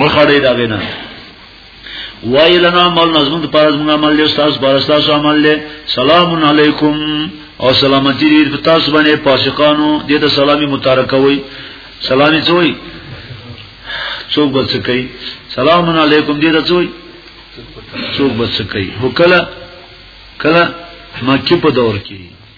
مخړې دا غنه وای لنا عمل نظم پر از موږ عمل له استاد پر استاد عمل له سلام علیکم او سلامتی دې په تاسو باندې پاسقانو دې ته سلامي متارکه وای سلامي چوي څوک بس کوي سلام علیکم دې ته چوي څوک بس کوي هو کله کله مکه په دور کې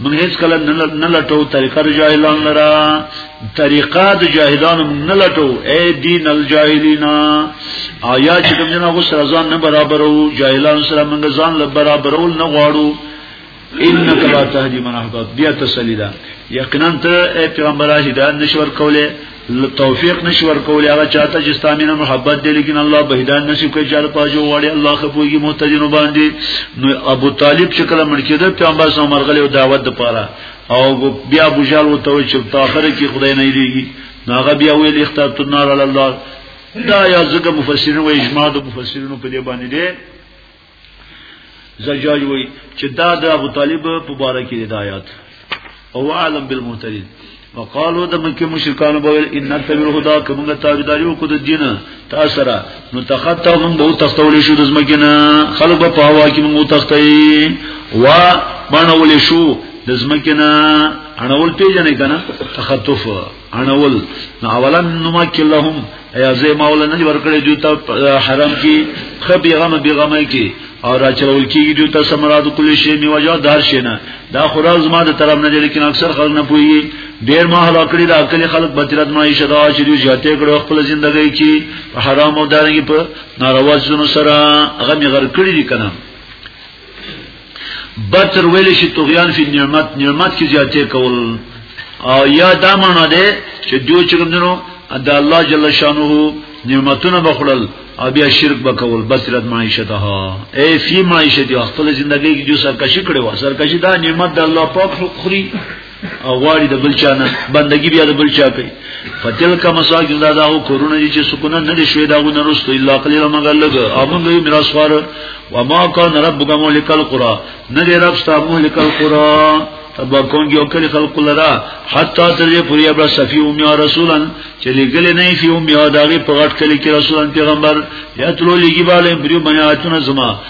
من هیڅ کله نه لټو طریقه د جاهلان لرا طریقه د جاهلان نه لټو اے دین الجاهلین آیا چې کوم نه غو سره ځان نه برابرو جاهلان سره موږ ځان له برابرول نه غواړو انک لا تهدی من احباب بیا تسلیدا یقینا ته پیغمبر هدایت نشور کوله توفیق نشي ورکول هغه چاته چې ستامینه محبت دی لیکن الله به هدایت نصیب کوي چې پاجو وړي الله خپوږي مهتدینو باندې نو ابو طالب چې کله مړ کېده پیغمبر صلی الله علیه وسلم دعوت لپاره او بیا ابو جال وته چې په اخر کې خدای نه لېږي هغه بیا ویل اخترت النار علی الله دا یا ځکه مفسرین و اجماع د مفسرینو په دې باندې زجاج وی چې دا د ابو طالب په باره کې د آیات او عالم بالمعتدل وقالو د مکه مشرکان بویل ان تبر خدا کومه تابعداري او کود دین تاسره نو تخطو من به تختول شو د زمکینا خلق په هوا کې مو تختي وا باندې ولې شو د زمکینا اړول پیژنې کنه تخطف انول نو اولن نما کلهم ایا زه مولا نه ورکړې جو ته حرام کی خبي غم بي غم کی او را چلول کیږي جو ته سمراد کلی شی می وجا دار شینا دا خراز ما د طرف نه دي لیکن اکثر خلک نه پوي ډیر ما هلا کړی دا کلی خلک بترت ما یې شدا چې دوی جاته کړو خپل ژوندۍ کی حرام او دارنګ په ناروا ځونو سره هغه می غر کړی دي کنه بطر ویل شي طغیان فی نعمت نعمت کې زیاتې کول او یا دا معنا ده چې دوی چې کومنو د الله جل شانه نعمتونه بخړل او بیا شرک بکول بصرت معیشتها ای فی معیشت خپل ژوندۍ کې جو سرکشي کړو سرکشي دا نعمت د الله پاک خوري او غواړي د بل چا نه بندگی بیا د بل چا کوي فتلک مساجد دا دا او کورونه دي چې سکونه نه دي شوی دا غو نه رسته الا قليلا مگر لګ امن دوی میراث خور و ما کان ربک ملک القرى نه دی رب ستا ملک القرى تبا کونگی او کلی خلق لرا حتی تر دې پوری ابرا صفی او میا رسولن چې لګل نه فی او میا داغه په غټ کلی کې رسولن پیغمبر یا تلو لګی باندې بریو بنیاتونه زما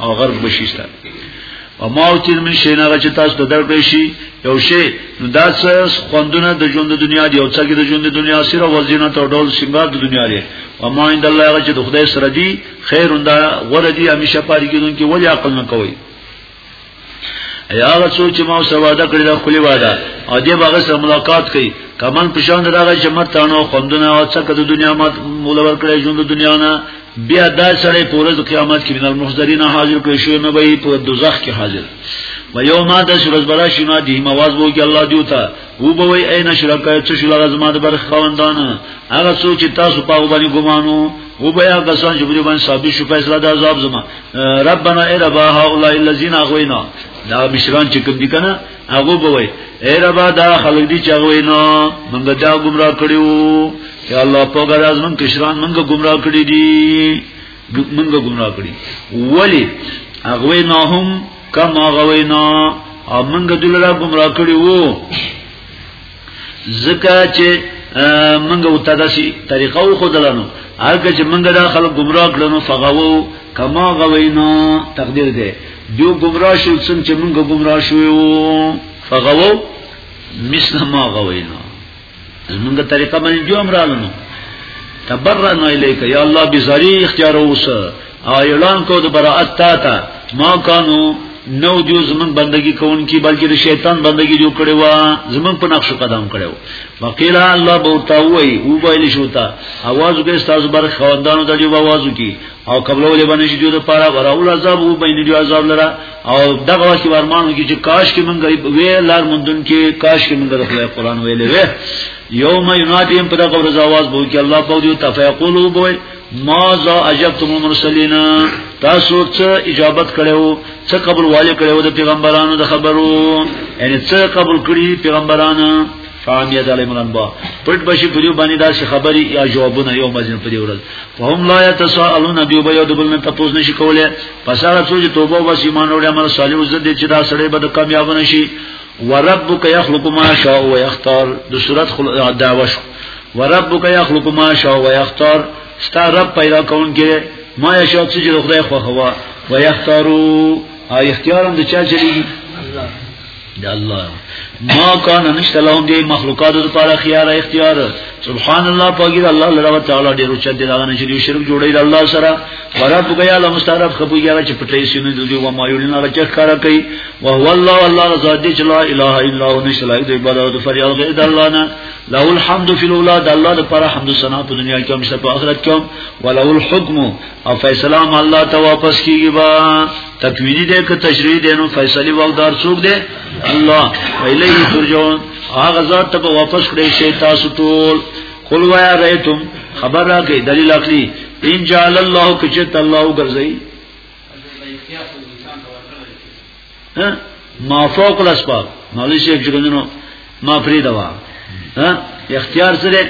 او غرض بشیشته او ما او تیر من شي نه چې تاسو ته درکړی شي یو شی نو دا څه خوندونه د ژوند د دنیا دی او څه کې د ژوند د دنیا سره وزینه ته ډول سنگار د دنیا دی او ما عند الله هغه چې د خدای سره دی خیر انده غره دی همیشه پاتې کیدونکي ولی عقل نه کوي یا هغه څوک چې ما سره وعده کړی دا خلی وعده او دې باغ سره ملاقات کړي کمن پښان دغه چې مرتانو خوندونه او څه د دنیا مات مولور کړی ژوند د دنیا نه بیا دا سره پورز قیامت کې بنل محضرین حاضر کړي شو نه به په دوزخ کې حاضر و یوما د شرز برا شینا دی مواز وو کې الله دیو ته وو به وای عین شرکای څه شل غزما د بر خوندان هغه څو چې تاسو په باندې ګمانو وو بیا کسان چې په باندې ثابت شو فیصله د عذاب زما ربنا ای ربا هؤلاء الذين اغوینا دا مشران چې کوم دي کنه هغه به وای ای ربا دا خلک دي چې اغوینا موږ دا گمراه کړیو یا الله په غراز موږ کشران موږ گمراه کړی دي موږ گمراه کړی ولی اغوینا هم کما غوینا او موږ دلته گمراه کړیو زکه چې منګه او تداسي طریقه او خدلانو هغه چې منګه دا خلک گمراه کړنو فغاو کما غوینو تقدیر دی دیو گمراه شو څنګه چې منګه گمراه شو فغاو مثل ما غوینو زمونږه طریقه باندې دیو امرالنو تبرنا الیک یا الله بزاری اختیار اوسه او اعلان کو د براءت تا تا ما کانو نو دیو زمون بندگی کون کی بلکې د شیطان بندگی جو کړي وا زمون په نقش قدم کړو وقیل الله بورتا وای او ویل شو تا आवाज به استاز بر خواندانو د جو आवाज کی او قبلو له باندې شجو د پاره وراول عذاب او بین دی عذاب لرا او دغه واسي ورمانو کی چې کاش کې مونږ وی لار مندون کې کاش کې مونږ د قرآن ویلې وی یوم ینادیم پر غور زواز بو کی الله په دې تفیقلو بو ماذا اجبتم المرسلین تاسو څه اجابت کړو څه قبول والي کړو د پیغمبرانو د خبرو یعنی څه قبول کړی پیغمبرانو فامیت علی من انبا پټ بشي په یو باندې داسې خبري یا جوابونه یو مزین په دی ورځ فهم لا يتساءلون دی به یو دبل نه تاسو نشي کوله پس هغه څو چې توبه وس ایمان وړي عمل صالح او زده چې دا سړی به د کامیاب نشي وربک یخلق ما شاء و یختار د صورت دعوه شو وربک یخلق ما شاء و یختار ستا رب پیدا کون کې ما یشاء چې د خدای خو هوا و یختارو او اختیار هم د چا چلیږي د الله ما کان نشته لهم دی مخلوقات لپاره خيار اختیار سبحان الله پاګیر الله لره تعالی ډیر اوچ دی دا نه چې یو شرک جوړی د الله سره ورب غیا له مستعرف خپو یاره چې پټې سینې د دوی و ما یولین را چې کار کوي او هو الله الله رضا دی چې لا اله الا هو نشته لا دی عبادت فریاد غیر د الله نه له الحمد فی الاولاد الله لپاره حمد ثنا په دنیا کې هم شته په آخرت کې وله الحکم او فیصله هم الله ته واپس کیږي با تکوینی دې که تشریح دې نو فیصله واقدار څوک دې الله الیه ترجون هغه ذات ته واپس کړئ شي تاسو ټول قل ویا ریتم خبر را کې دلیل عقلی ان جعل الله کچت الله ګرځي ها ما فوق الاسباب مولوی شیخ جګندنو ما پری دوا ها اختیار سره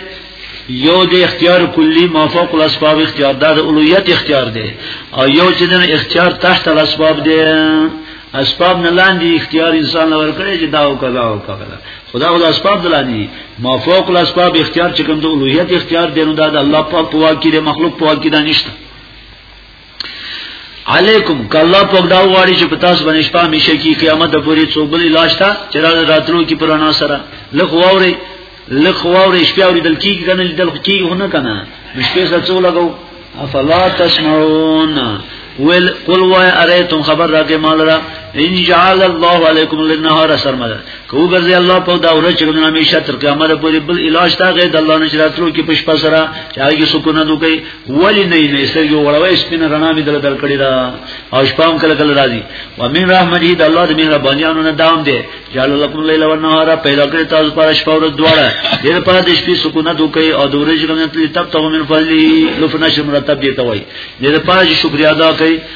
یو د اختیار کلی ما فوق الاسباب اختیار د اولویت اختیار دی او یو چې د اختیار تحت الاسباب دی اسباب نه لاندې اختیار انسان لور کړی چې دا او کذا او کذا خدا خدا اسباب دلانی ما فوق الاسباب اختیار چې کوم د اولویت اختیار دی نو دا د الله پاک په واکې د مخلوق په واکې دا نشته علیکم کله په دا واړی چې په تاسو باندې شپه میشه کی قیامت د پوری څوک بل لاش تا چې راتلو کی پرانا سره لخ واوري لخ واوري شپه اوري دل کی کنه دل کی هونه کنه مشکې سره څو لګاو افلا تسمعون ول قل وای اریتم خبر راکې مال را ان جعل الله علیکم للنهار سرمدا کو ګرځي الله په دا ورځ چې د همیشه تر قیامت پورې بل علاج تا غي د الله نشراتلو کې پښ پسرا چې هغه سکونه دوی ولی نه نه سرګي وړوي سپین رڼا می دل درکړی دا او شپام کله کله راځي و من رحمتي د الله د مهربانيانو نه دام دي جعل لكم الليل والنهار پیدا کړی تاسو پر شپه او دواړه دیر پر د شپې سکونه دوکي او د ورځې کوم تل تب ته من فضلي لفنا شمرتب دي ته وای دیر پر شکریا ادا کوي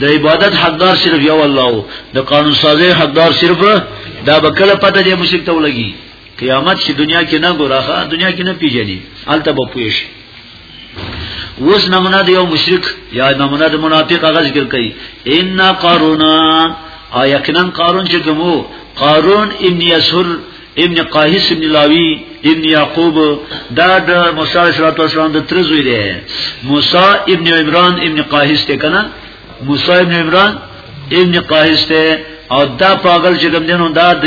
د عبادت حقدار صرف یو الله او د قانون سازي حقدار صرف دا به کله پته دی مشرک ته ولګي قیامت چې دنیا کې نه ګوراخه دنیا کې نه پیژني الته به پوښ وس نمونه د یو مشرک یا نمونه د منافق هغه ذکر کوي ان قارونا او یقینا قارون چې کومو قارون ان یسر ابن قاهس ابن لاوی ابن یعقوب دا د موسی علیه السلام د تر زوی دی موسی ابن عمران ابن قاهس ته کنه موسی ابن عمران ابن قاهس ته او دا پاگل چې کوم دینو دا د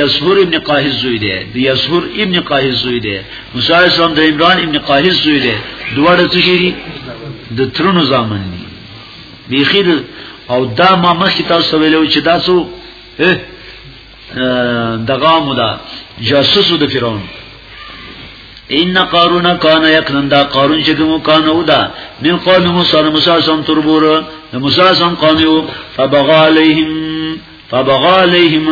یسحور ابن قاهز زوی دی د یسحور ابن قاهز زوی دی موسی اسلام د عمران ابن قاهز زوی دی دواړه څه شي د ترونو زامن دي بیخیر او دا ما مخکې تاسو ویلو چې تاسو دغه مودا جاسوسو د فرعون ان قارون کان یکنن دا قارون چې کوم کان و دا من قوم موسی موسی سم تربور د موسی سم قوم یو فبغى عليهم فبغى عليهم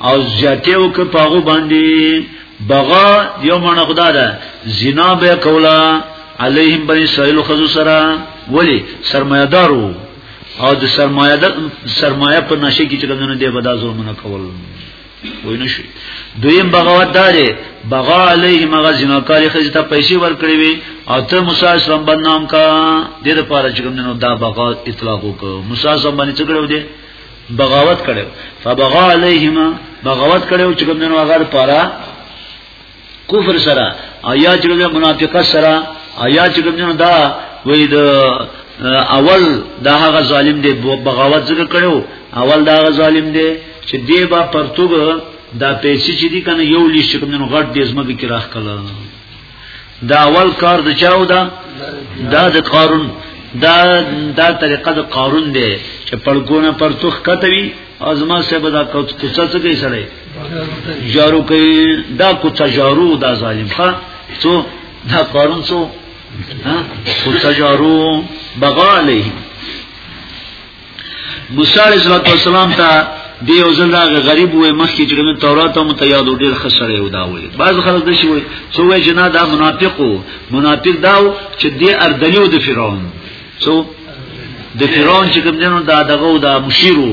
او زیاتیو ک پاغو باندې بغا یو معنی خدا ده زنا به کولا علیهم بنی اسرائیل خذو سرا ولی سرمایدارو او د سرمایه د سرمایه په نشه کې چې کومونه دی به دا ظلمونه کول وای نه شي دویم بغاوت داري بغا علیه مغه جناکاری خزه ته پیسې ورکړي وي او ته موسی اسلام بدنام کا د دې لپاره چې کومونه دا بغا اطلاق وکړو موسی اسلام باندې څه کړو دی بغاوت کړو فبغا علیهما بغاوت کړو چې کومونه هغه لپاره کفر سره او یا چې کوم منافقت سره او یا چې کوم دا وې د اول دا هغه ظالم دی بغاوت ذکر کړو اول دا هغه ظالم دی چې دی با پرتوګ دا پیسې چې دي کنه یو لیش کوم نن غټ دې زمګي کې راخ کله دا اول کار د چاو دا دا د قارون دا دا طریقه د قارون دی چې پړګونه پرتوخ کتوي ازما صاحب دا کوڅه څه کوي سره جارو کوي دا کوڅه جارو دا ظالم ښا څو دا قارون څو ها کوڅه جارو بغاله موسی علیہ السلام ته دی یو ځل دا غریب وې مخکې چې موږ تورات او متیاد ډېر خسرې و دا وې بعض خلک د شي وې څو وې جنا دا منافقو منافق داو چې دی اردلیو د فرعون څو د فرعون چې کوم دینو دا دغه او دا مشیرو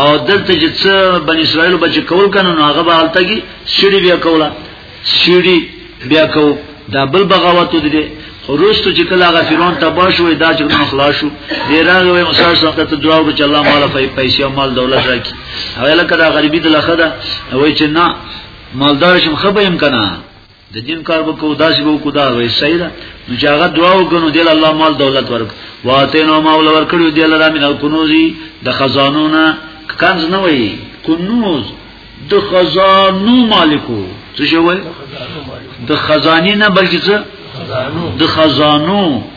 او دلته چې څه بنی اسرائیل بچ کول کنه نو هغه به حالته کې سړي بیا کوله سړي بیا کو دا بل بغاوت دي روستو چې کله هغه فرعون تبا شو دا چې نو خلاص شو دی راغی موسی سره ته دعا وکړه چې الله مال پیسې او مال دولت راکړي هغه لکه دا غریبي د لخه ده وای چې نه مالدار شم خبر يم کنه د دین کار وکړو داسې به وکړو دا وی صحیح ده نو چې هغه دعا وکړو دل الله مال دولت ورک واته نو مال ورکړو دل را من الکنوزی د خزانونه کنز نه وی کنوز د خزانو مالکو څه شوی د خزانی نه بلکې څه د خزانو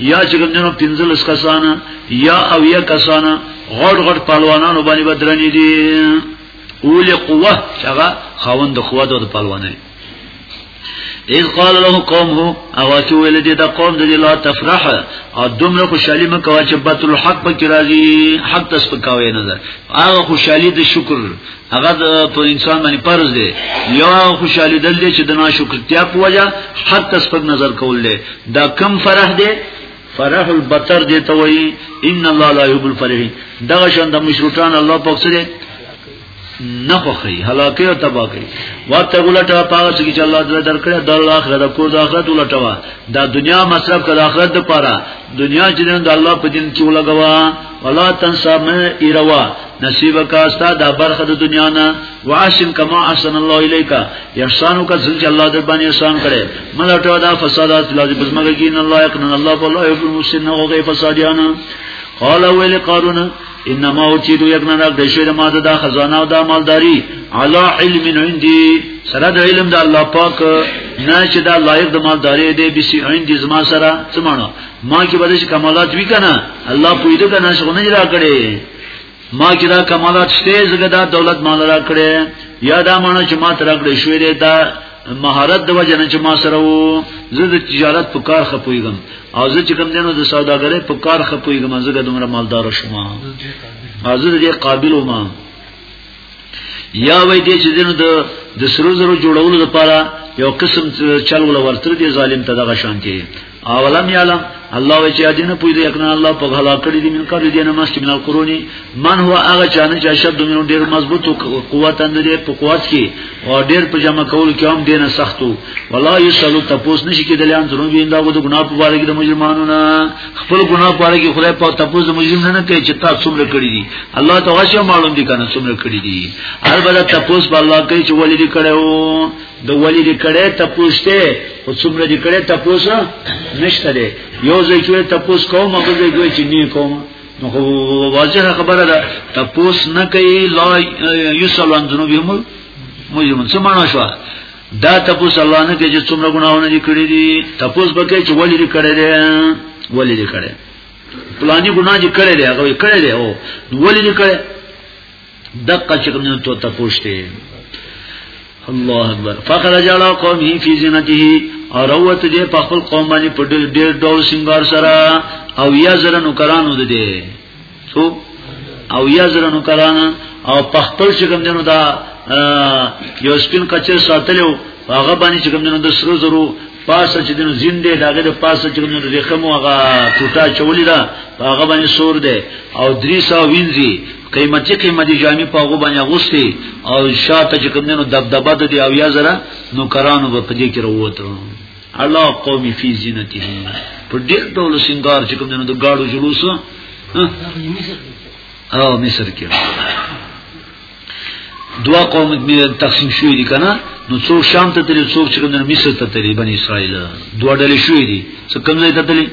یا چې کوم جنو پنځلس کسانه یا او یا کسانه غړ غړ پهلوانانو باندې بدرنې دي اول قوه چې هغه خاوند قوت او پهلوانه اذ قال له قومه اوا چې ویل دي دا قوم د لا تفرح او دومره خوشالي مکوا چې بتل حق پکې راځي حق تاسو پکاوي نه ده هغه خوشالي د شکر هغه په انسان باندې فرض دی یو خوشاله دل دی چې د ناشکرتیا په وجه حق ته سپک نظر کول دی دا کم فرح دی فرح البتر دی ته وایي ان الله لا يحب الفرحين دغه شان د مشروطان الله پاک سره نه خوخی هلاکی او تبا کوي وخت غلټه پاس کی چې الله تعالی درکړه د الله اخره د کور د اخرت ولټوا دا دنیا مصرف کړه اخرت د پاره دنیا چې د الله په دین کې ولګوا ولا تنسا مې ایروا نصیب کا استا دا برخه د دنیا نه واسم کما احسن الله الیکا احسانو کا ذل الله در باندې احسان کړي ملټو دا فسادات لازم بزمګه کین الله یقن الله والله یحب المسلمین او غی فسادیانا قال ویل قارون انما اوتیدو یقنا دا دشه ما دا خزانه او دا مالداری علا علم عندي سره د علم د الله پاک نه چې دا لایق د مالداري دی به سي عین دي زما سره سمانه ما کې بده چې کمالات وی کنه الله پوی دې کنه شغونه جلا کړي ما کې دا کمالات شته زګه دا دولت مال را کړې یا دا مانو چې ما تر کړې شوې ده دا مهارت د وجه نه چې ما سره وو زه د تجارت په کار خپویږم او زه چې کوم دینو د سوداګرۍ په کار خپویږم زګه دومره مالدار شوم او زه دې قابل وم یا وای دې چې دینو د د سرو زرو جوړولو لپاره یو قسم چل ول ورتر دي ظالم ته دغه شان کې اولم یعلم الله و چې دینه پوی دی کنه الله په غلا کړی دی من کړی دینه مست من القرونی من هو هغه چانه چې شد من ډیر مضبوط او قوت اند دی په قوت کې او ډیر په جمع کول کې هم دینه سختو ولا یسلو تپوس نشي کېدل ان درو ویندا غو د ګنا په باره کې د مجرمانو نه خپل ګناه په اړه کې خدای په تاسو مجرم نه کوي چې تاسو څومره کړی دي الله ته غوښه معلوم دي کنه څومره کړی دي البته تاسو په الله کوي چې ولې دې کړو د ولې دې کړې تاسو ته او څومره دې کړې تاسو نشته دي یو ځای کې تاسو کوم هغه ځای کې چې نه کوم نو واضح خبره ده تاسو نه کوي لا یسلون ذنوبهم مجرم څه معنا شو دا تپوس الله نه کوي چې څومره ګناونه دي کړی دي تپوس بکې چې ولې دي کړی دي ولې دي کړی پلاني ګناه دي کړی دي هغه کړی دي او ولې دي کړی دقه چې کوم ته تپوس ته الله اکبر فخر جلا قومه فی زینته او روت دې په خپل قوم باندې په ډېر ډول سنگار سره او یا زره نوکرانو دې سو او یا زرنو کلانا او پخپل چې کوم دینو دا یو سپین کچر ساتلو هغه باندې چې کوم دینو د سرو زرو پاسه چې دنو زنده داګه د پاسه چې دنو د خمو هغه ټوټه چولې ده هغه باندې سور ده او درې سا وینځي قیمتي قیمتي جامې په هغه باندې غوستي او شاته چې کوم دنو دبدبه د دی او یا زره نو کرانو په دې کې وروته الله قومي فی زینته په ډېر ډول سنگار چې کوم نه د گاډو جلوس او مصر کې دوا قوم می تقسیم شوې دي کنه نو څو شام ته تللی څو چې کوم نه مصر ته تللی بنی اسرائیل دوا ډلې شوې دي څو کوم ځای ته تللی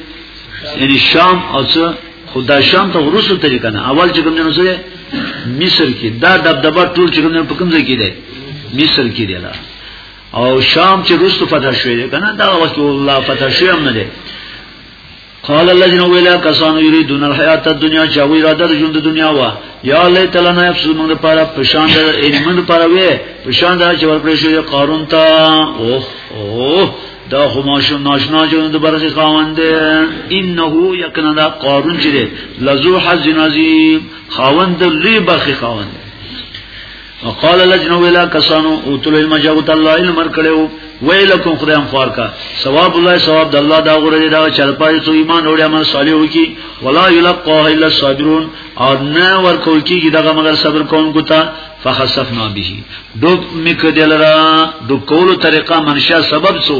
یعنی شام او څو خدا شام ته ورسو تللی کنه اول چې کوم نه نو سره مصر کې دا دبدبه ټول چې کوم نه په کوم ځای کې دی مصر کې دی لا او شام چې رسو فتح شوی دی کنه دا وخت الله فتح شوی هم نه دی قال الذين ولا كسانو يريدون الحیات الدنيا چاوی را در ژوند دنیا وا یا الله تعالی نه افسوس موږ لپاره پشان د ایمان لپاره وې پشان دا چې ورکړې شوی قارون ته اوه اوه دا خو ماشو ناشنا جون د برخه خاوند انه یکنا دا قارون چې لزو حزن عظیم خاوند لوی برخه خاوند وقال لجنه ولا کسانو او تل علم جوت الله علم مر کړو ویلکم خدایم خور کا ثواب الله ثواب د الله دا غره دی دا چر پای ته ایمان اور عمل صالح وکي ولا یلقاه الا الصابرون او نه ور کول کیږي دا مگر صبر کون کو تا فخسفنا به دوب میک دلرا دو کولو طریقه منشا سبب سو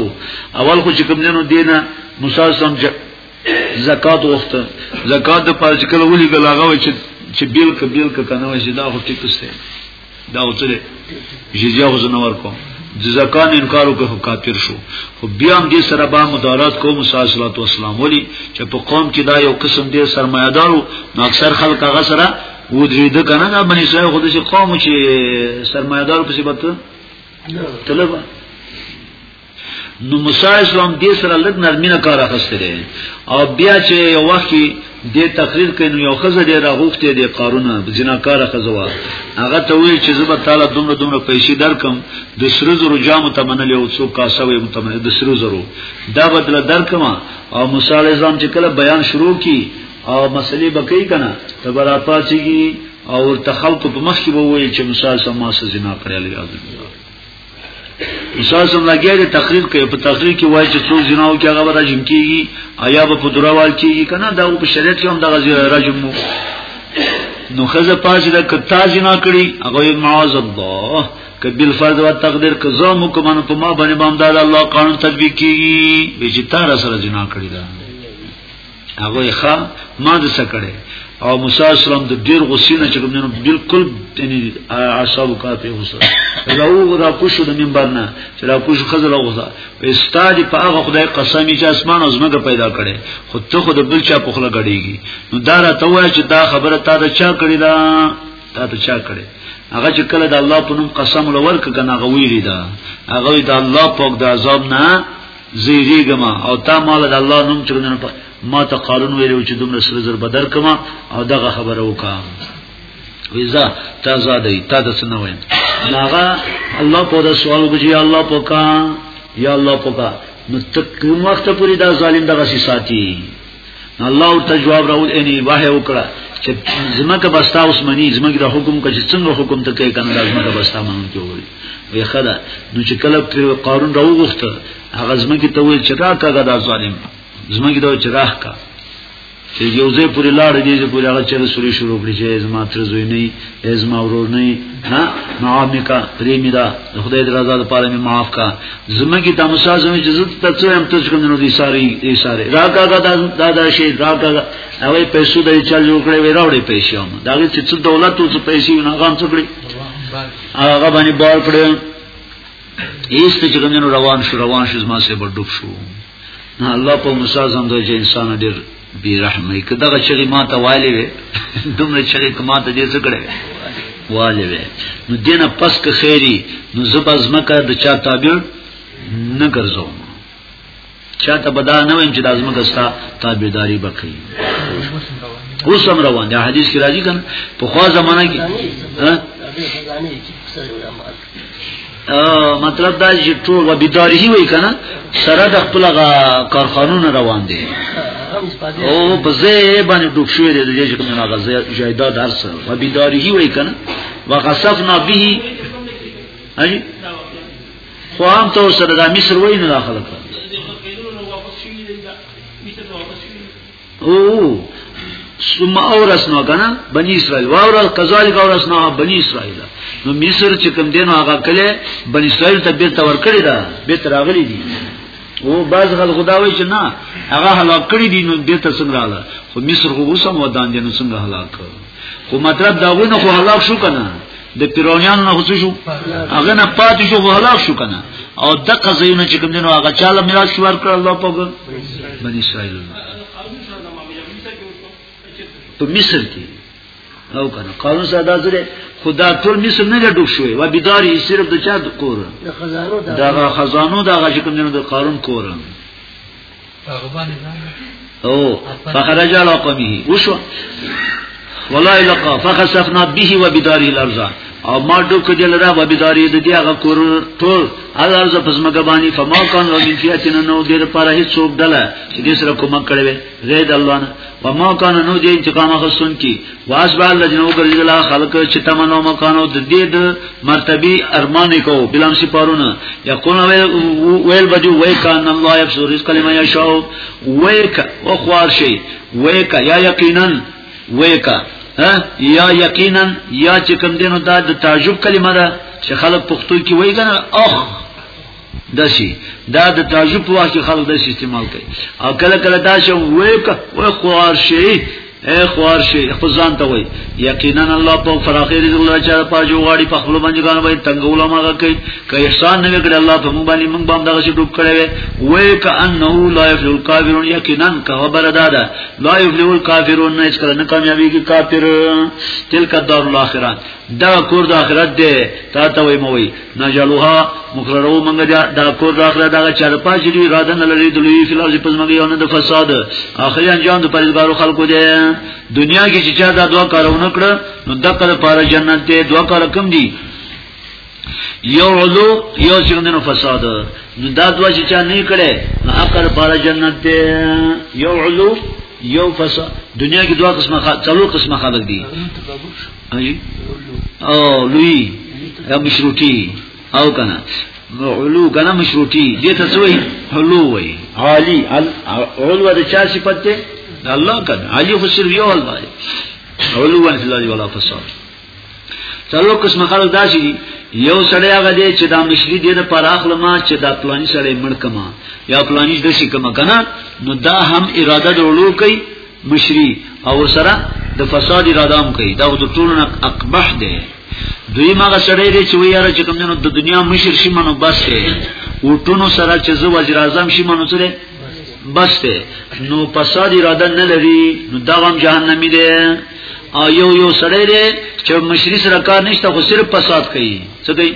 اول خو چې کوم نه دینه موسی سم زکات وخت زکات د پاره چې کله ولي ګلاغه چې چې بیل ک بیل ک کنه وځي دا خو ټیک سته دا اوتره جزیه خو زنور کو د زکان انکار وکړو کافر شو خو بیا هم دې سره با مدارات کوم صلی الله علیه وسلم ولي چې په قوم کې دا یو قسم دې سرمایدارو نو اکثر خلک هغه سره ودرید کنه دا بنی اسرائیل خو دې قوم چې سرمایدار په صفت طلب نو موسی اسلام دې سره لږ نرمینه کار اخستې دی او بیا چې یو وخت دې تقریر کین یو خزه دې راغوښته دې قارونه جناکار خزه وا هغه ته وی چې زبر تعالی دومره دومره پیسې درکم د سرو زرو جام ته منلې او څو کاسه وي متمنه د سرو زرو دا بدله درکم او موسی اسلام چې کله بیان شروع کی او مسلې بکې کنا ته برا پاتېږي او تخلق په مخ کې وویل چې موسی سم ما سره جنا کړی الله عیسی سم لګیا دی تقریر کوي په تقریر کې وایي چې څوک جناو کې هغه راجم کیږي آیا به په دروال کیږي کنه دا په شریعت کې هم دغه راجم مو نو خزه پاج دا کتا جنا کړي هغه معاذ الله کبل فرض و تقدیر که زو مکمن په ما باندې بام دا الله قانون تطبیق کیږي چې تار سره جنا کړی دا هغه یې خام ما د څه کړي او موسی اسلام د ډیر غصې نه چې کوم نه بالکل یعنی اعصاب کاته وسره راو را کوشو د منبر نه چې را کوشو خزل غوسه استاد په هغه خدای قسم چې اسمان او زمګه پیدا کړي خو ته خو د بل چا په خله غړيږي نو دا راته وای چې دا خبره تا د چا کړی دا تا ته چا کړی هغه چې کله د الله په نوم قسم لور کړه هغه ویری دا هغه د الله پاک د عذاب نه زیږیګما او تا مال د الله نوم چرونه په ما ته قارون ویلو چې دومره سره زر بدر کما او دغه خبره وکا ویزا تا زادې تا د څه نه وایم ناغه الله په دا سوال وکړي یا الله پوکا یا الله پوکا نو تک وخت پوری دا ظالم دغه ساتي الله ورته جواب راول اني واه وکړه چې زمکه بستا اوس مني زمکه د حکم کچ څنګه حکم ته کوي کنه زمکه بستا مانو کې وړي وي خدا نو چې کله قارون راو غوښته هغه زمکه ته ویل چې کا کا دا ظالم زمکه دا چې راه کا چې یو ځای پورې لاړ دي چې پورې هغه چر سوري شروع کړی چې زما تر زوی نه ای زما ورور نه ها معاف میکا پری میرا د خدای د رضا لپاره می معاف کا زما کی تمسا زما چې زت ته څو هم تاسو کوم دي ساری ای ساری راګه دا دا دا شی راګه اوی پیسو د چل جوړ کړي وی راوړي پیسې هم دا چې څو دولت او څو پیسې نه غان څو کړی هغه باندې بار کړی ایست چې کوم روان شو روان شو زما سه بډوب شو الله په موسی زم د انسان ډیر بیرحمه که دغه چغې ما ته والي وي دومره چغې ته ما ته دې څه کړې والي وي نو دینه پس که خیری نو زبا زمکه د چا تابع نه ګرځوم چا ته بدا نه ویم چې د ازمکه ستا تابعداري وکړي اوس هم روان دي حدیث کې راځي کنه په خوا زمانہ کې مطلب دا چې ټول و بيداري وي کنه سره د خپل کارخانونو روان دي او په ځای باندې ډوب شوی دی د دې کومه غزا جایداد هر سره و بيداري وي کنه وقصفنا به اجي خو هم ته سره د مصر وای نه داخله کړ او ثم اورسنا کنه بنی اسرائیل واورل کذالک اورسنا بنی اسرائیل نو مصر چې کوم دین هغه کله بنی اسرائیل ته بیرته ورکړی دا بیرته راغلی دي او باز غل خداوی چې نه هغه هلاک کړی دي نو بیرته څنګه رااله خو مصر خو اوسم ودان دي نو څنګه هلاک خو مطلب داونه خو هلاک شو کنه د پیرونیانو نه خصوص شو هغه نه پاتې شو غلاق شو کنه او د قضیونه چې کوم دینو هغه چاله میراث شو ورکړ الله په بنی اسرائیل په مصر کې او کنه قانون ساده زره خدا ټول مصر نه ډوب شوی و بيداری صرف د چا د کور د خزانو د خزانو د غشکم نه د قارون کورم او فخرج على قومه وشو ولا لقى فخسفنا به وبداره الارض او ما ډوک دل را و بيداری د دې هغه کور ټول هزار ز پزمګه باندې فما کان او من فیاتنا نو دې لپاره هیڅ څوک دله چې دې سره کومک کړي زید الله نه وما کان نو دې انتقام غسن کی واس با لجنو ګرځیدل خلق چې تمنو مکانو د دې د مرتبه ارمان کو بلام سي پارونه یقون ویل بجو وای کان الله یبسو رزق لمن یشاء ویک او خوار شي ویک یا یقینا ویک ها یا یقینا یا چې کوم دینو دا د تعجب کلمه ده چې خلک پښتو کې وایي کنه اخ دسی دا د تاجو په وخت خلک دسی استعمال کوي او کله کله دا شو وای کا وای خوار شي اے خوار شي خپل ځان ته وای یقینا الله په فراخي رزق الله چا په جو غاړي په خپل باندې ګان وای تنگ علماء کوي که احسان نه وکړي الله په موږ باندې موږ باندې دغه شي ډوب کړي وای ک انه لا یفلح الکافرون یقینا که خبر دادا لا یفلح الکافرون نه اس کله نه کامیابی کی کافر تلک دار الاخره دا کور د اخرت دی تا ته وای مو وای نجلوها مقررو منګه دا کور راخره دا چا د پاج دی اراده نه لري د لوی فلارز په زمګي یو نه د فساد اخري انجام د پرېزګارو خلکو دی دنیا کې چې چا دا دوه کارونه کړ نو دغه لپاره جنت دی دوه کار کم دي یو علو یو څنګه نو فساد نو دا دوه چې چا نه کړي نو اخر لپاره جنت دی یو علو یو فساد دنیا کې دوه قسمه څلور قسمه خلک دي علي او لوی یا مشروطی او کنه علو کنه مشروطی دې ته سوې علو وای عالی علو د چا صفت ده الله کنه علی خو صرف یو الله دی علو ان فی الله ولا فساد څلو قسم خلک داسي دي یو سړی هغه دی چې دا مشری دی د پر اخله ما چې دا پلاني سړی مړ کما یا پلاني د شي کما کنه نو دا هم اراده د علو کوي مشری او ورسره د فساد اراده هم کوي دا د ټولو نه اقبح دی دوی ماغه سړی دی چې ویاره چې کوم د دنیا مشر شي منو بس دی وټونو سره چې زو وزیر اعظم شي منو سره بس دی نو فساد اراده نه لري نو دا هم جهنمی دی او یو یو سړی دی چې مشری سره کار نشته خو صرف فساد کوي څه کوي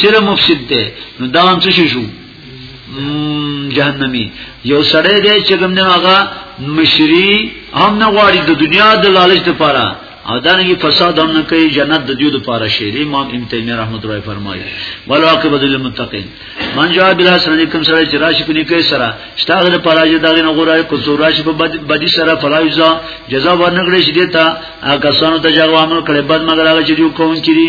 سره مفسد دی نو دا هم څه شو جهنمی یو سړی دی چې کوم نه هغه مشری هم نه غواړي د دنیا د لالچ لپاره او دا نه فساد هم نه کوي جنت د دیو لپاره شي امام ابن تیمیه رحمت الله فرمایي ولواقبۃ للمتقین من جاء بالحسنه کوم سره چې راشي په نیکه سره شتاغه لپاره چې دا نه غواړي کو سور راشي په بدی سره فلایزا جزاء ورنګړي شي دیتا هغه سانو ته جواب عمل کړي بد مګر هغه چې یو کوم کړي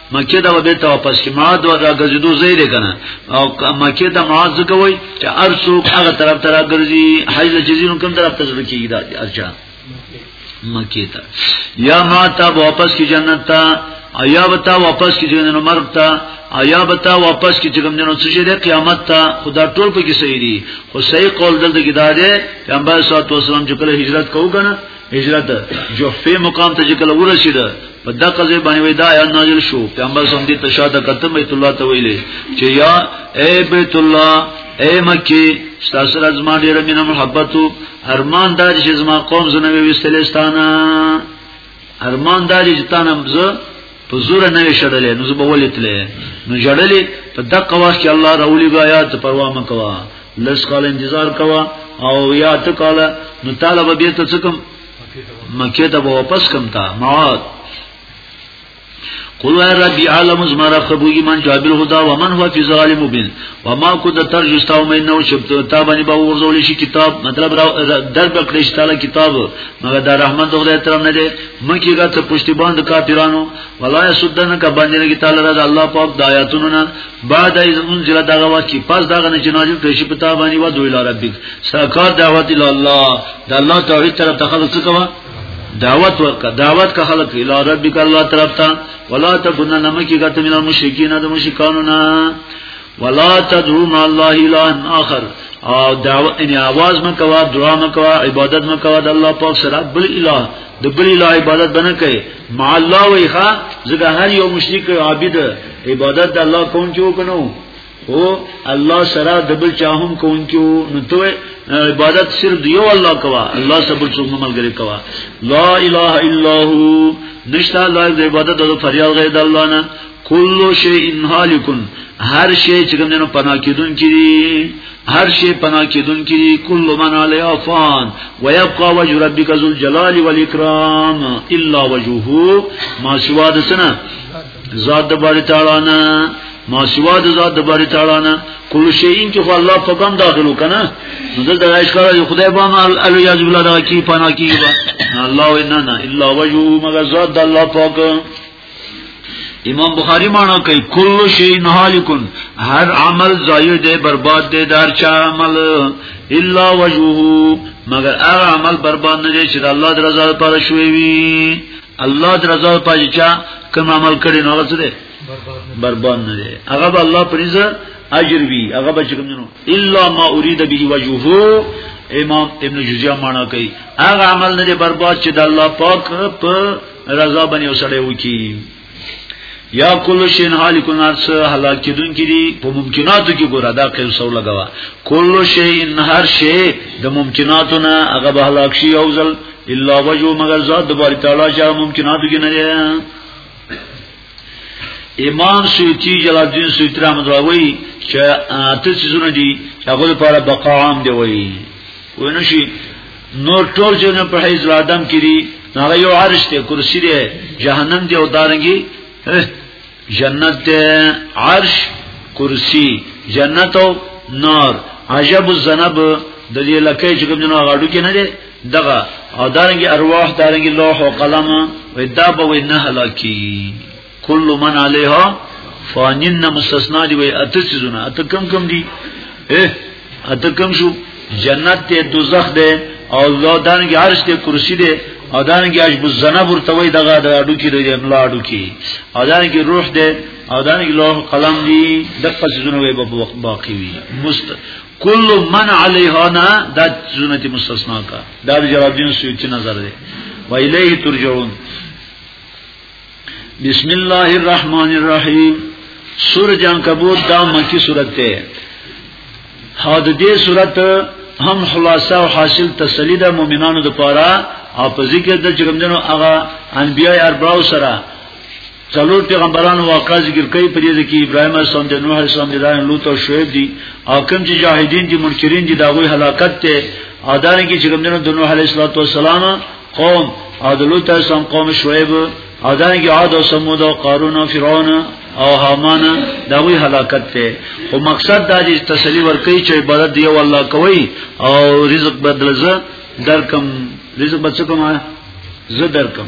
مکه دا به ته واپس شي ما دا دا غزدو زی دی کنه او مکه دا معاذ کوي چې هر څوک هغه طرف ته راګرځي حج جزیرون کوم طرف ته ځل کیږي دا ارچا مکه ته یا ما ته واپس کی جنت ته ایا بتا واپس کی جنن مرغ تا ایا بتا واپس کی جګم جنو څه شه قیامت تا خدا ټول په کې صحیح دي خو صحیح قول دلته کې دا دی پیغمبر صلی الله علیه وسلم چې کله هجرت کوو کنه هجرت جوفه مقام ته چې کله ورسید په دغه ځای باندې وای دا یا نازل شو پیغمبر سم دې تشاده کته بیت الله ته ویلې چې یا اے بیت الله اے مکی ستاسو راز ما ډیر مینه محبت ارمان دا چې زما قوم زنه وستلستانه ارمان دا چې تانه په زور نه شړلې نو زب ولې تلې نو جړلې په دقه واس کې الله راولي غایا ته پروا مکوا لس کال انتظار کوا او یا ته کال نو طالب به ته څکم مکه ته واپس کم تا معاد قل يا ربي عالم ما رخبو ایمان جواب الهدى ومن هو في ظالم مبين وما كنت ترجو استو من نو شبت تابني به ورزول شي کتاب مطلب در بکړی شتاله کتاب مګر دا رحمت خدای تر نه دی مکی غا ته پشتي باند کافرانو ولا يسدن کا باندې نه کی تعالی رضا الله پاک د آیاتونو نه بعد از انزل دغه وخت کی پس دغه نه جنازه ته شي پتا باندې و دوی لار ربک سرکار دعوت الی الله د الله توحید طرف ته خلق کوا دعوت ورکا دعوت کا خلق الی ربک الله طرف ته ولا تکن نمکی غا ته من المشرکین د مشرکانو نه ولا تدعو مع الله اله اخر او دعوه ان आवाज مکوا دعا مکوا عبادت مکوا د الله پاک سره بل اله د بل اله عبادت بنه کوي مع الله ویخه زګه هر یو مشرک عابد عبادت د الله کوم چو کنو او الله سره د بل چاهم کوم چو نو ته عبادت صرف دیو الله کوا الله سره بل څوک ملګری کوا لا اله الا هو نشتا الله د عبادت د فریاد غیر د الله نه کل شیء هالکن هر شی چې کوم نه پنا کیدون کړي هر شی پنا کیدون کړي کل من علی افان ويبقى وجه ربک ذل جلال والاکرام الا وجهه ما سوا د سنا ذات د باری تعالی نه ما سوا د ذات د باری تعالی نه کل شی ان کې الله په بند داخلو کنه نو د دایښ کار یو خدای با ما ال یاذ بالله دا کی پنا کیږي الله انا الا وجهه مگر ذات د الله پاک امام بخاری مانا کوي کل شی نهالکن هر عمل ضایع دی برباد دی دار چا عمل الا وجهه مگر هر عمل برباد نه دی چې الله د رضا لپاره شوی وي الله د رضا لپاره چې کوم عمل کړي نو څه دی برباد نه دی هغه به الله پریزه اجر وی هغه به کوم نه الا ما اريد به وجهه امام ابن جوزی مانا کوي هغه عمل نه برباد چې د الله پاک په رضا بنی وسړی وکی یا کل شین حالک ناس هلاک کیدون کی دی په ممکناتو کې ګوره دا قیل سو لګوا کل شین هر شی د ممکناتو نه هغه به هلاک شي او ځل الا وجو مگر ذات د باری تعالی چې ممکناتو کې نه امام سیوطی جلال الدین سیوطی رحمۃ اللہ وی چې اته سيزونه دي هغه لپاره بقا عام دی وی ونه شي نور ټول جن په حیز آدم کړي هغه یو عرش ته کرسی دی جهنم دی او دارنګي جنت دی عرش کرسی جنت او نار عجب الذنب د دې لکه چې کوم جن غاډو کې نه دی دغه او دارنګي ارواح دارنګي لوح او قلم و دا به نه هلاکی کل من علیها فانین مستثنا دی وی اته سيزونه اته کم کم دی اه اته کم شو جنت ته دوزخ ده او لو دانګي عرش ته کرسی ده او دانګي اجب الذنب ورته وی دغه د اډو کې د املا اډو کې او دانګي روح ده او دانګي لوح قلم دی دغه سيزونه وی باقی وی مست کل من علیها نا دا سنت مستثنا کا دا جواب دین سوچ نظر دی و الیه ترجعون بسم الله الرحمن الرحیم سورہ عنکبوت دا مکی سورت ته ها د دې سورت هم خلاصه او حاصل تسلی د مؤمنانو لپاره او په ذکر د جرمدنو هغه انبیای اربعو سره څلور پیغمبرانو واقع ذکر کوي په دې کې ابراهيم السلام د نوح السلام د داین لوط او شعیب دي او کوم چې جاهدین دي منکرین دي دا غوي هلاکت ته اذان کې چې کوم دنو د نوح علیه السلام قوم او د لوط السلام قوم شعیب اذان کې عاد او سمود او قارون او فرعون او هامان دا غوي هلاکت ته خو مقصد دا دي تسلی ورکړي چې عبادت دی والله کوي او رزق بدلزه درکم رزق بچو کومه زه درکم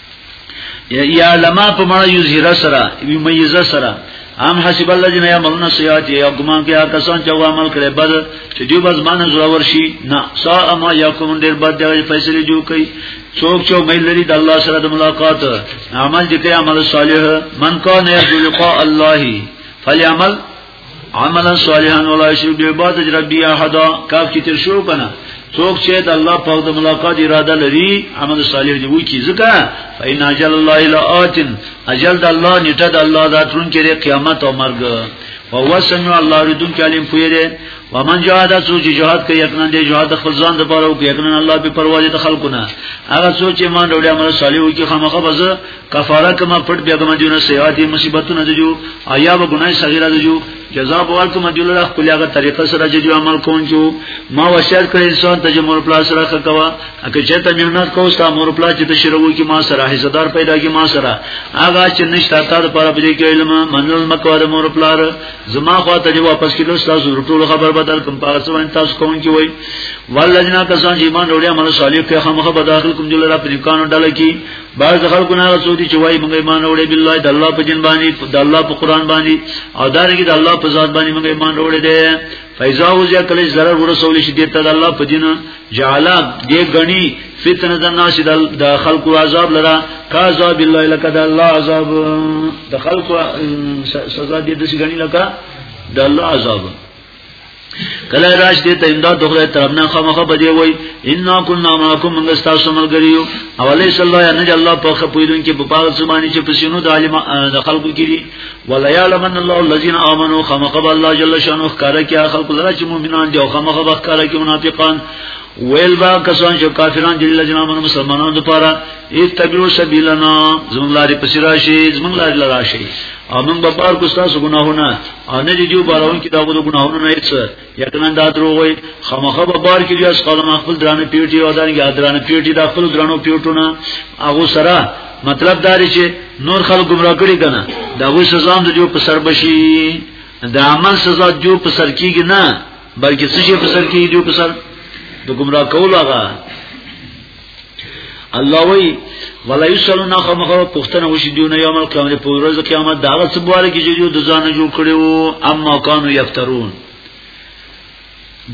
یا لما په مړه یو زیرا سره وی میزه سره ام حسب الذين يعملون السيئات یا ګمان کوي هغه کسان چې عمل کړي بد چې دوی بس باندې زور شي نه سا ما یاکم ډیر بد دی فیصله جو کوي څوک چې امید لري د الله سره د ملاقات عمل دې کوي عمل صالح من کان یرجو لقاء الله فلیعمل عملا صالحا ولا یشرک بعبادت ربی احد کاف کی تر شو کنه څوک چې د الله په د ملاقات اراده لري عمل صالح دی وی کی ځکه فین اجل الله لآت اجل د الله نیټه د الله د ترون کې قیامت او مرګ او وسمع الله ردون کلیم پویره و من جهاد سوچ جهاد کوي یقینا دی جهاد خپل ځان د پاره او یقینا الله په پرواز د خلقونه هغه سوچ ایمان وروړي عمل صالح وکي خامخه بز کفاره کما پټ بیا کما جون سیاتی مصیبتونه جو آیا به ګناه صغیره جو جزاء بوال کما جون له خپل هغه طریقه سره چې عمل کون جو ما وصیت کړی انسان ته جمهور پلا سره خکوا اګه چې ته مهنت کو ستا مور پلا چې ته شروع کی ما سره حصدار پیدا کی ما سره هغه چې نشتا تا د پر بجې کې علم منل مکوار مور پلا زما خو ته واپس کلو تاسو ټول خبر بدل کم پاسه وان تاسو کون کی وای ولجنا کسان چې ایمان وروړي عمل صالح کې خامخ بداخل کوم جل را پریکانو ډله کی بعض خلکو نه رسو دي چې وای موږ ایمان وروړي بالله د الله په جن باندې د الله په قران باندې او دارنګه د الله په ذات باندې موږ ایمان وروړي دي فایزا وزیا کله zarar ورسول شي د ته د الله په جن جعلا دې غني فتنه د ناس د خلکو عذاب لرا کا عذاب الله لك د الله عذاب د خلکو سزا دې د غني لکه د الله عذاب کله راش دې ته امداد دغه طرفنا خامخه بدی وای ان كنا معكم من استاسو ملګریو او ليس الله ان الله په خپویدون کې په پاو زمانی چې پسینو د عالم د خلقو کې دي ولا يعلمن الله الذين امنوا خامخه الله جل شانه ښکارا کې خلق لرا چې مؤمنان دي او خامخه ښکارا کې منافقان ویل با کسان چې کافران دي لږ نه مسلمانانو لپاره اتبعوا سبیلنا زموږ لارې پسې راشي زموږ لارې لراشي او موږ به پار کو تاسو ګناهونه او نه دي جو بارون کې داغو د ګناهونو نه هیڅ یقینا دا دروغ وي خامخه به بار کې یو خپل خپل درانه پیټي او دانګي درانه پیټي د خپل درانو پیټونه هغه سره مطلب دا دی چې نور خلک گمراه کړي کنه دا وې سزا هم د جو په سر بشي د عمل سزا جو په سر کېږي نه بلکې څه شي په سر کېږي جو په سر د گمراه کول هغه الله وی ولا یسلون خامخو پښتنه وشي دیونه یوم القیامت په ورځ قیامت دا هغه څه بواره کې چې دوی د ځان جوړ کړو اما کانو یفترون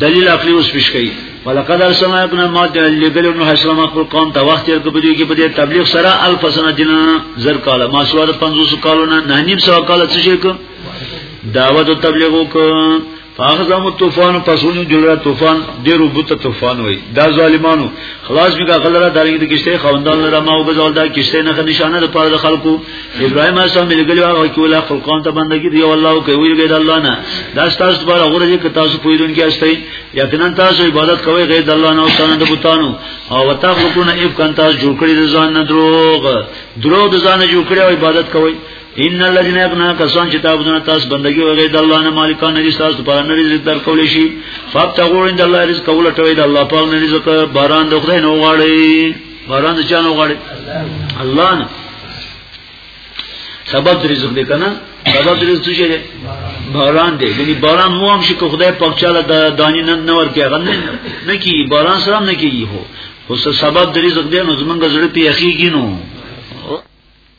دلیل عقلی اوس پیش کړي ولقد ارسلنا ابن ما لګل نو حسلم خپل قوم ته وخت یې کوي چې په دې تبلیغ سره الف سنه دینه زر کاله ما سوار 500 کالونه نه نیم سو کاله څه شي کو دعوت او تبلیغ وکړه فاخذهم طوفان پسونو جوړه طوفان ډیرو بوته طوفان وای دا ظالمانو خلاص میګه غلره دارنګ د کشته خوندان لره ما وګزول دا کشته نه نشانه د پاره خلکو ابراهیم اسلام ملګری هغه کوله خپل قوم ته بندګی دی والله کوي غیر الله نه دا تاسو بار غره چې تاسو پویدون کې استای یقینا تاسو عبادت کوي غیر د الله نه او ستانه د بوتانو او وتا خلکو نه ایب کان تاسو جوړ کړی د ځان نه دروغ دروغ د ځان نه جوړ کړی او عبادت کوي ان الذين يقنا کسان چې تابونه تاسو بندگی وغه د الله نه مالکان نه تاسو په نه رزق در کول شي فابتغوا عند الله رزق ولا توي د الله په نه رزق باران د خدای نه وغاړي باران د چا نه وغاړي الله نه سبب رزق دی کنه سبب رزق څه دی باران دی یعنی باران مو هم شي که خدای پاک چاله دانی نه نور کې غنه نه کی باران سره نه کیږي هو خو سبب د رزق دی نو زمونږ زړه پیخیږي نو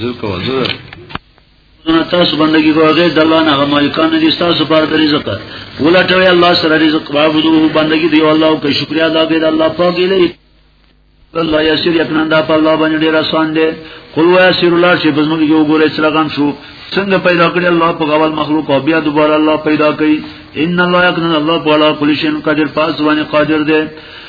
زه کوم زه نه تاسو بندگی کوه غیر د الله نه مالکان دي تاسو پر د رزق ولټوي الله سره رزق بابو بندگی دی الله او شکریا ادا کوي الله پاک یې الله یسیر یقینا دا په الله باندې ډیر آسان دی قل وای سیر الله چې په موږ یو ګورې څرګند شو څنګه پیدا کړی الله په غوال مخلوق او بیا دوباره الله پیدا کړي ان الله یقینا الله په اړه کل شی قادر پاس باندې قادر دی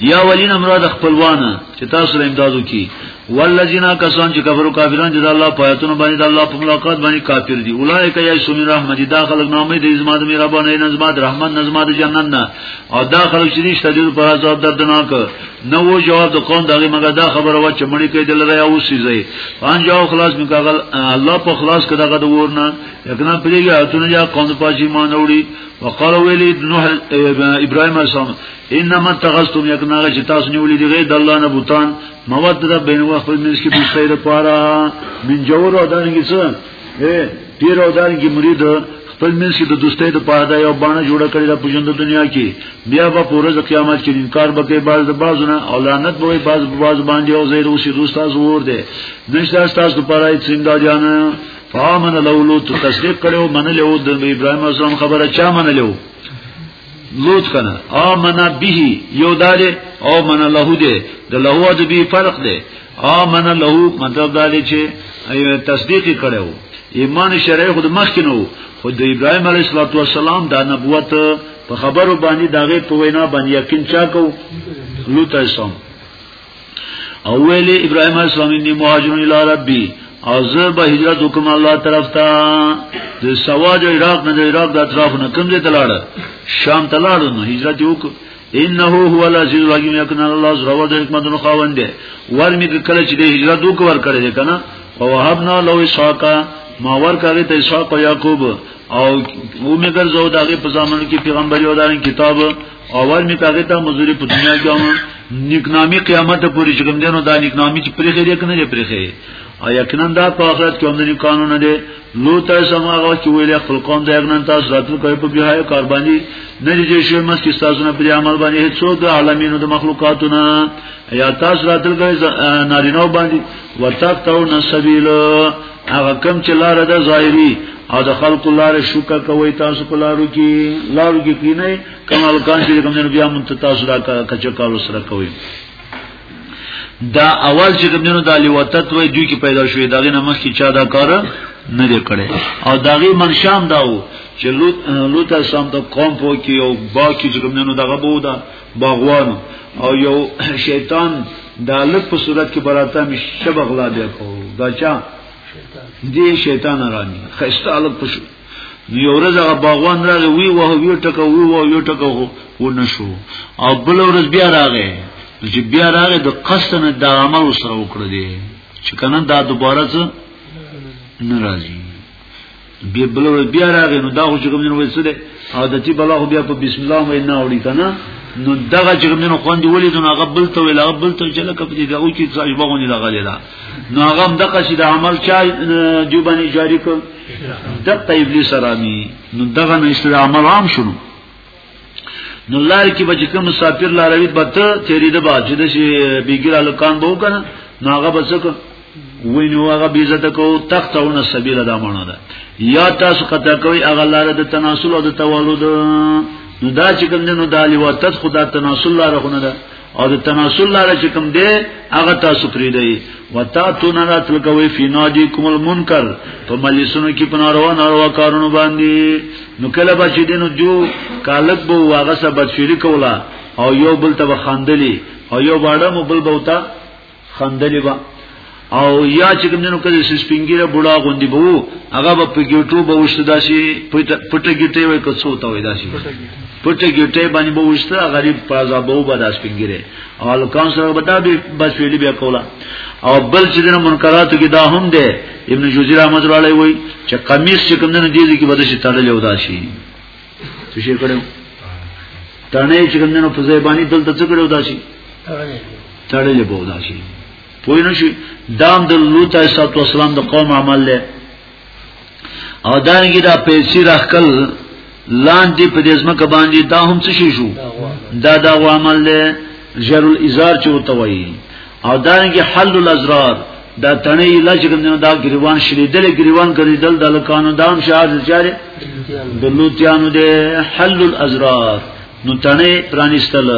یا ولین امراض خپلوانه چې تاسو له امدادو کی والذین کسان چې کفرو کافرون دي د الله پایتونو باندې د الله په ملاقات باندې کافر دي اولایک یا سومی رحمت دي داخله نامې د عزت مې ربانه نظمات رحمت نظمات جنت نه او داخله چې دي شدید پر عذاب دردناک نو و جواب د قوم دغه مګه دا خبره و چې مړی کې دلته یا اوسې ځي ان جاو خلاص مې کاغل الله په خلاص کړه دغه د ورنه یکنه پریږه اتونه یا قوم پاجي مان وړي وقال ویلی نوح ابراهيم السلام انما اتخذتم يكنا چې تاسو نیولې دی غیر د الله نه بوتان موده بین وقت منځ کې د خیر لپاره من جوړ او دانګي څه اے پیر او دانګي مرید خپل منځ کې د دوستۍ د پاره دا یو باندې جوړه کړی د پوجند دنیا کې بیا به پوره د قیامت کې انکار وکړي باز د بازونه او لعنت به باز باز باندې او زیر اوسې دوستاز ور دي نشته تاسو لپاره څنګه جانه فامن لو لوط تصدیق کړو من له د ابراهيم اسلام خبره چا من له لوط کنه امنا به یو دار او من له دې د له د به فرق دی امنا له مطلب دا دی چې تصدیق کړو ایمان شرعي خود مخکینو خود ابراهيم عليه السلام دا نبوت په خبرو باندې داغه په وینا باندې یقین چا کو لوط اسلام او ویلی ابراهیم علیہ السلام انی مهاجر الی ربی او زه به هجرت وکم الله طرف ته د سواج عراق نه د عراق د اطراف نه کوم ځای ته لاړ شام ته لاړ نو هجرت وک انه هو العزیز الرحیم یکن الله زرو د حکمت نو خاوند دی ور می کله چې د هجرت وک ور کړی کنه او وهبنا لو اسحاق ما ور کړی ته اسحاق او یعقوب او او میګر زو دغه په زمانو کې پیغمبر یو دان کتاب اول می تاګه ته مزوري په دنیا کې هم نیکنامي قیامت پورې چې کوم دینو دا نیکنامي چې پرې خېری کنه پرې خېری او یقینا دا په آخرت کې هم د قانون دی لو ته سماغه چې ویلې خپل قوم د یقینا تاسو راتلو کوي په بهای کار باندې نه دي چې مس کې تاسو نه پر عمل باندې هیڅ د عالمینو د مخلوقاتونه یا تاسو راتلو کوي نارینه باندې ورتاک تاو نسبیل هغه کم چې لار ده ظاهري او د خلق لار شوکا کوي تاسو په لارو کې لارو کې کینې کمال کان چې کوم نه بیا مون تاسو را کچا کارو سره کوي دا اول چې کوم نه د لیوتت وای دوی کې پیدا شوې دا نه مخ کې چا دا کار نه دی کړی او داغي منشام داو چې لوط لوط سم د قوم په کې او باقي چې کوم نه دغه بوده باغوان او یو شیطان د لک په صورت کې براته مې شبغلا بیا کو دا چا دې شیطان رانی خسته الک په شو یو ورځ هغه باغوان راغی وی وه وی ټکو وی وه یو ټکو و نشو او بل ورځ بیا راغی چې بیا راغی د قصد نه د عمل سره وکړ دی چې کنه دا دوباره څه ناراضي بیا بل ورځ بیا راغی نو دا خو چې کوم نه وایي سره او د تی بلا خو بیا په بسم الله مې نه وړي کنه نو دغه چې کوم نه خوند ولې نو هغه بل ته ویل هغه بل ته چې لکه په دې دغه کې ځای بغونی لغه لیدا نو هغه دغه چې د عمل چا جو باندې جاری کړ دغه ابلیس رامي نو دغه نه استعمال عام شونه نو لار کې بچ کوم مسافر لاروي بته تیرې ده باج د شي بیګرا لکان بو کنه نو هغه بچک وینو هغه بیزت کو تختونه سبیل ده مونږ ده یا تاسو قطع کوي هغه لار د تناسل او د توالد نو دا چې کوم نو دالی وتد خدا تناسل لار خونه ده او د تناسل لاره چې کوم دی هغه تاسو پری دی وتا تو نه راتل کوي فیناجی کومل منکر په مجلسونو کې په ناروا ناروا کارونو باندې نو کله به چې دینو جو کالک بو واغه سبب شریک ولا او یو بل ته خاندلی او یو باړه مو بل بوتا خندلی با او یا چې کوم نن کله سپینګیره بوډا غوندي بو هغه په پګیټو به وشته داسي پټه ګټه وي کڅو ته وي داسي پټه ګټه باندې به وشته غریب پازا بو به داس پینګیره او الکان سره به دا به بس ویلی بیا کولا او بل چې د منکراتو کې دا هم ده ابن جوزی رحمت الله علیه وای چې قمیص چې کوم نن دي کې بده شي تړلې وداسي څه شي کړو تنه چې کوم نه په ځای باندې دلته څه کړو داسي تړلې بو داسي پوه نه شي دام د لوط علیه السلام د قوم عمل له او دانګي دا پیسې راخل لاندې په دې ځمکه باندې دا هم څه شي شو دا دا عمل له جر الازار چې وتوي او دانګي حل الازرار دا تنه علاج کوم دا گریوان شریدل گریوان کړیدل د لکانو دام شاز چاره د لوتیانو د حل الازرار نو تنه پرانیستل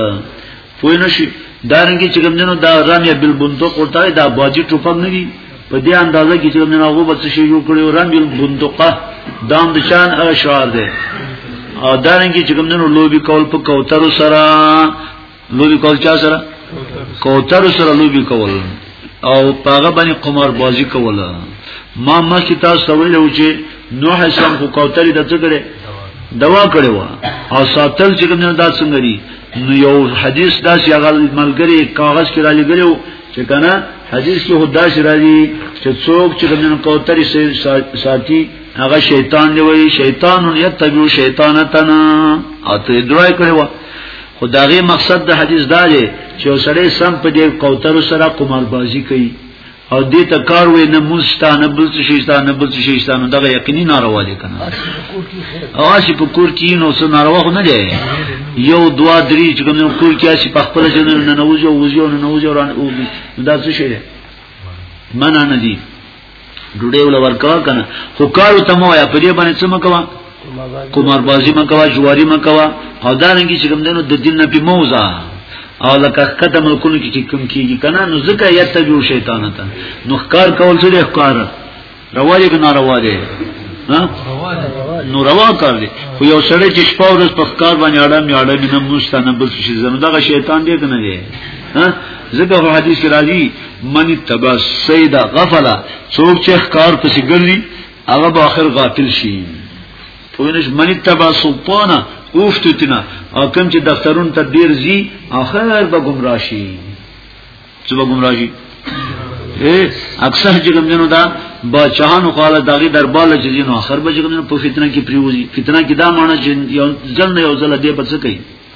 پوی نشي دارنګي چې کومنو دا رمیا بالبندق ورته دا باجی ټوپک نه دی په دې اندازه کې چې موږ هغه بچ شي جوړ کړو رم بالبندقه دام د شان اشعار ده او دارنګي چې کومنو لوبي کول په کوتر سره لوبي کول چا سره کوتر سره لوبي کول او پاغه باندې قمار بازی کوله ما مخکې تاسو ته ویلو چې نوح اسلام خو کوتر د څه کړي دوا کړي وا او ساتل چې کوم دا څنګه دي نو یو حدیث دا چې هغه ملګری کاغذ کې را لګلو چې کنه حدیث کې خدا چې راځي چې څوک چې کوم کوتر ساتي هغه شیطان دی وایي شیطان یتبع شیطانتنا اته درای کړي وا خو داغه مقصد د حدیث دا دی چې وسړی سم په دې کوتر سره قماربازي کوي او دې ته کار وې نه مستانه بل څه شیطان بل څه شیطان دغه یقیني ناروا دي کنه او اسی په کور کې نو څه ناروا خو نه دی یو دوا درې چې کوم کور کې اسی په خپل جنر نه نوځو وځو نه نوځو ران او دا څه شي منه نه دي ډوډۍ ول ورکا کنه خو کارو ته مو یا په دې باندې څه مکوا کومار بازی مکوا جواری مکوا او دا رنګي چې کوم دینو د دین نه په موزه او لکه کته ملکونو کې کوم کیږي کنه نو ځکه یتبو شیطان ته نو ښکار کول څه دی ښکار رواجه کنه رواجه ها نو روا کار دی خو یو سړی چې شپه ورځ په ښکار باندې اړه می اړه نه مستنه بل شي زنه دغه شیطان دی کنه دی ها ځکه حدیث راځي من تبع سید غفلا څوک چې ښکار پسې ګرځي هغه به اخر غافل شي پوینش من تبع سلطانا اوفتتنا او کوم چې دفترون ته ډیر زی اخر به گمراه شي څه به گمراه شي اکثر چې کوم جنو دا بچانو خاله دغه دربار چې جنو اخر به چې کوم په فتنه کې پریوزي فتنه کې دا معنی چې یو ځل نه یو ځل دې بچ کوي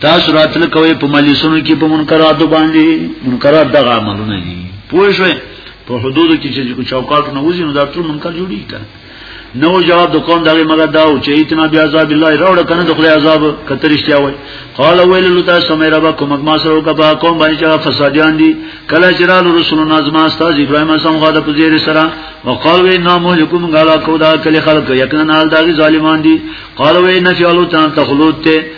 تاسو راتل کوي په مجلسونو کې په منکراتو باندې منکرات دغه عملونه دي پوه شئ په حدودو کې چې چوکاټ نه وځي نو دا ټول منکر جوړي کړه نو جواب د قوم دغه مګر دا او چې اتنا بیا عذاب الله راوړ کنه د خدای عذاب کتر اشتیا وای قال ویل لو تاسو مې رب کوم ما سره وکړه په قوم باندې چې فسادیان دي کله چې رال رسول نظم استاد ابراهیم سم غاده په زیر سره وقال وی نام لكم غلا کو دا کله خلق یقینا حال دا ظالمان دي قال وی نفعلوا تان تخلود ته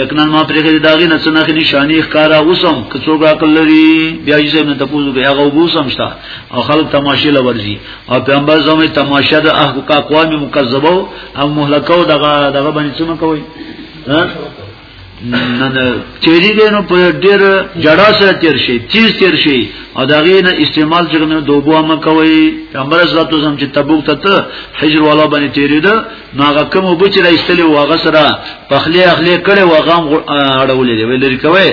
یقینا ما پرې د داغې نه څنګه خې نشانی ښکارا اوسم که څوګه عقل لري بیا یې زموږ ته پوزو کې هغه وبوسم شتا او خلک تماشې لورځي او پیغمبر زموږ تماشې د احقاق اقوام مکذبو او مهلکو دغه دغه باندې څه کوي ها چیرې دې نو په ډېر جړا سره تیر شي چیز تیر شي او دا غینه استعمال څنګه دوبو هم کوي پیغمبر صلی الله علیه وسلم چې تبوک ته حجر والا باندې تیرې ده نو هغه کوم وبو چې راستلې و هغه سره پخلی اخلي کړي و هغه اړولې دی ویل کوي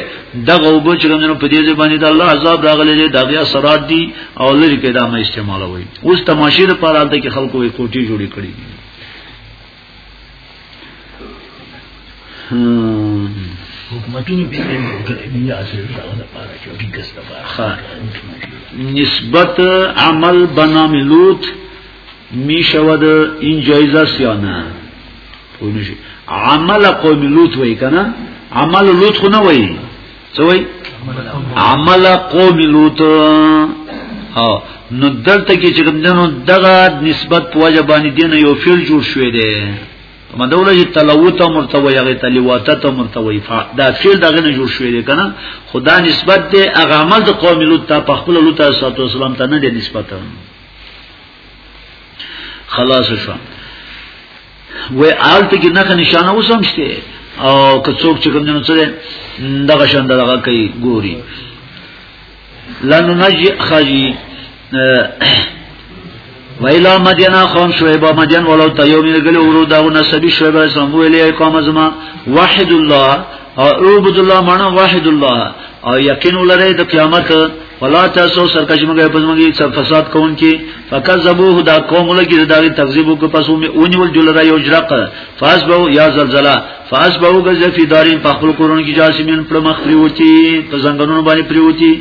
دغه وبو چې نن په دې باندې د الله عذاب راغلي دی دغه سرات دي او لری کې دا مې استعمالوي اوس تماشې لپاره د خلکو یې کوټي جوړې کړې دي حکومتونو په دې ملي اصل سره د پاره چې ټیکس لپاره نسبت عمل بناملوت می شود این جایزه سیانه پونشی عمل قوم لوط وای کنه عمل لوط خو نه وای څه وای عمل قوم لوط ها نو دلته کې چې کومدنو دغه نسبت په وجه باندې دین یو فعل جوړ شوی دی ما دوله چې تلوت مرتوی هغه تلواتت مرتوی دا فعل دغه نه جوړ شوی دی کنه خدا نسبت دی هغه عمل د قوم لوط ته په خپل لوط صلی الله علیه وسلم ته نه دی نسبت خلاص شو و آلت کې نه نشانه وسم شته او که څوک چې کوم نه څه دغه شان دغه کوي ګوري لانو نجي خاجي ویلا مدین اخوان شعیب مدین ولو تیومی گلی ورود او نسبی شعیب اسلام ویلی اقام ازما وحد الله او عبد الله معنا واحد الله او یقین ولرئ د قیامت ولا تاسو سرکش مګه پس مګي څه فساد کون کې فکذبوه دا قوم لګي دا تکذیب کو پس مې اونې ول جل را یو جرق فاسبو یا زلزلہ فاسبو غز فی دارین په خپل کورن کې جاسمین پر مخ پریوتی په زنګونو باندې پریوتی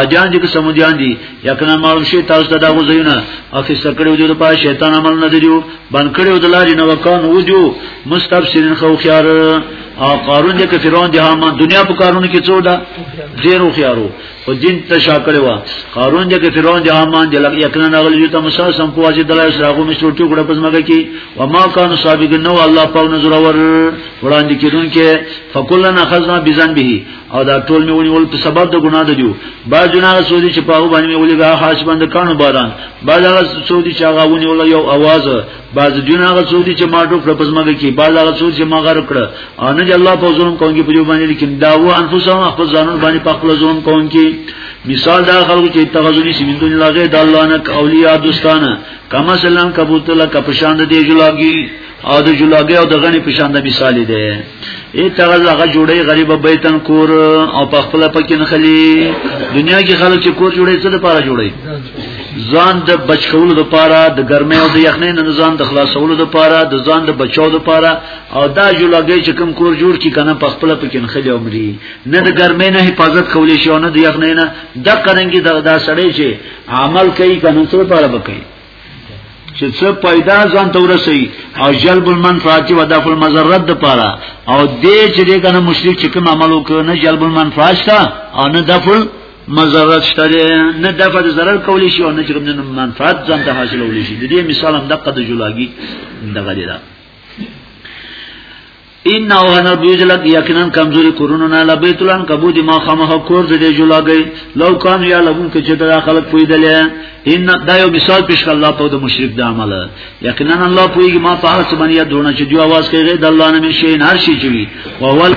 اجان دي که سمودیان دي یقینا معلوم شي تاسو ته دا غوځیونه او چې سکړو دي په شیطان عمل نه دیو بن کړو دلاري نو کان وجو مستبصرین خو خيار او قارون دې کې فرعون دې هامان دنیا په کارونو کې څو ده ډېر وخیارو او دین ته شاکړې وا قارون دې کې فرعون دې هامان دې لګ یقینا نغلی ته مسا سم په واجب دلای شراغو مې شروع ټوکړه پس مګه کې و ما کان سابق نو الله په نظر ور وړاندې کېدون کې فکلنا خزنا بزن به او دا ټول مې ونیول په سبب د ګناه د دیو با جنا سودی چې په باندې مې ولګا خاص باندې کانو باران با دا سودی چې هغه ونیول یو आवाज باز جون هغه څوک چې ما ټوک په پزما کې باز هغه څوک چې ما غر کړ او نه الله په ظلم کوونکی په جو باندې لیکن دا و انفسهم خپل ځانون باندې په خپل ظلم کوونکی مثال دا خلکو چې تغزلی سیمین دون الله غیر د الله نه اولیاء دوستانه کما سلام کبوتلا کپشان د دی جلاګي او د جلاګي او د غنی پشان د مثال دی اتغذ هغه جوړي غریب بیتن کور او په خپل پکې نخلي دنیا کې خلک چې کور جوړي څه لپاره جوړي ځان د بچولو لپاره د ګرمۍ او د یخنۍ نه ځان د خلاصولو لپاره د ځان د بچو لپاره او دا جوړګي چې کوم کور جوړ کی کنه په خپل پکې نخلي او مري نه د ګرمۍ نه حفاظت کولې شي او نه د یخنۍ نه د قرنګي د دا سړی چې عمل کوي کنه څه لپاره وکړي چې څه پیدا ځان ته ورسي او جلب المنفعه و دفع المضرت د پاره او دې چې دې کنه مشرک چې کوم عمل وکړ نه جلب المنفعه شته او نه دفع مضرت شته نه دفع د ضرر کولی شي او نه چې کوم منفعت ځان ته حاصلول شي د دې مثال هم دقه د جولاګي دغه دی ان او انا بیجلک یقینا کمزوری کورونو نه لبیت لن کبودی ما خامه کور زده جولاګی لو کان یا لبون کې چې دا خلک پویدلې ان دا یو مثال پیش کړ الله په د مشرک د عمل یقینا الله پویږي ما په هر څه باندې دونه چې جو आवाज کوي د الله نه شي نه شي چوي او